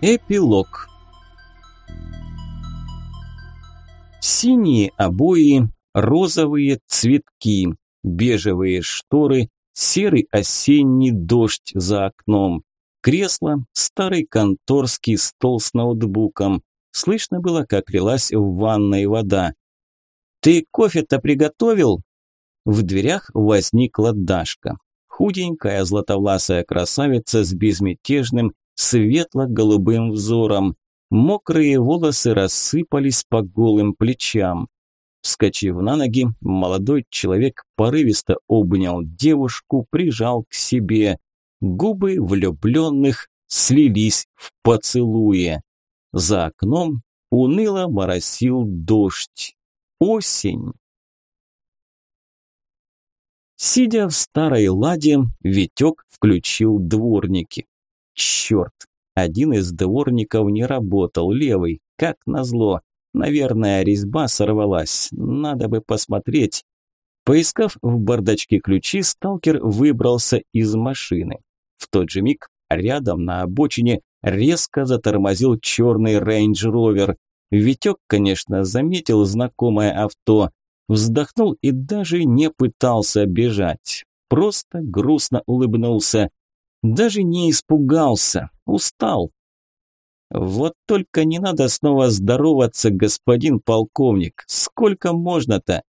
Эпилог Синие обои, розовые цветки, бежевые шторы, серый осенний дождь за окном, кресло, старый конторский стол с ноутбуком. Слышно было, как лилась в ванной вода. «Ты кофе-то приготовил?» В дверях возникла Дашка. Худенькая златовласая красавица с безмятежным, светло-голубым взором. Мокрые волосы рассыпались по голым плечам. Вскочив на ноги, молодой человек порывисто обнял девушку, прижал к себе. Губы влюбленных слились в поцелуе. За окном уныло моросил дождь. Осень. Сидя в старой ладе, Витек включил дворники. Черт, один из дворников не работал, левый, как назло. Наверное, резьба сорвалась, надо бы посмотреть. Поискав в бардачке ключи, сталкер выбрался из машины. В тот же миг рядом на обочине резко затормозил черный Range Rover. Витек, конечно, заметил знакомое авто, вздохнул и даже не пытался бежать. Просто грустно улыбнулся. Даже не испугался, устал. Вот только не надо снова здороваться, господин полковник. Сколько можно-то?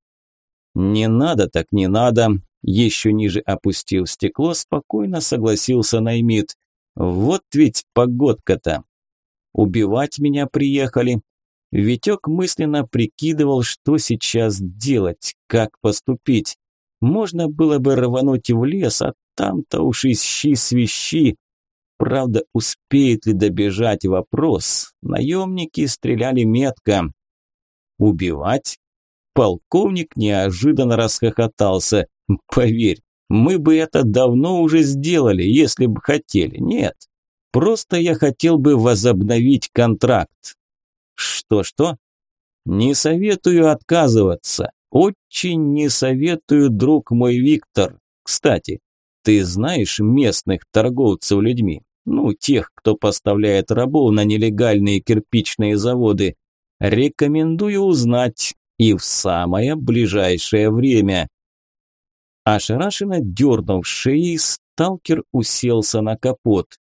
Не надо так не надо. Еще ниже опустив стекло, спокойно согласился Наймит. Вот ведь погодка-то. Убивать меня приехали. Витек мысленно прикидывал, что сейчас делать, как поступить. Можно было бы рвануть в лес, а там-то уж ищи свищи. Правда, успеет ли добежать вопрос? Наемники стреляли метко. Убивать? Полковник неожиданно расхохотался. Поверь, мы бы это давно уже сделали, если бы хотели. Нет, просто я хотел бы возобновить контракт. Что-что? Не советую отказываться. Очень не советую, друг мой Виктор. Кстати, ты знаешь местных торговцев людьми? Ну, тех, кто поставляет рабов на нелегальные кирпичные заводы. Рекомендую узнать и в самое ближайшее время. Ошарашенно дернув шеей, сталкер уселся на капот.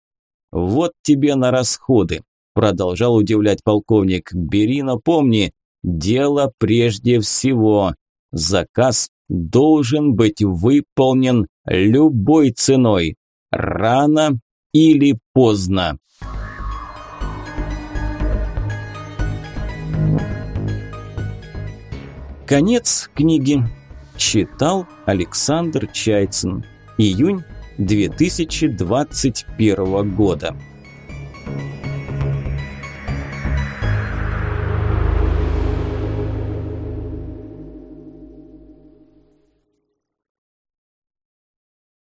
«Вот тебе на расходы», – продолжал удивлять полковник. «Бери, но помни, дело прежде всего. Заказ должен быть выполнен любой ценой, рано или поздно. Конец книги. Читал Александр Чайцин. Июнь 2021 года.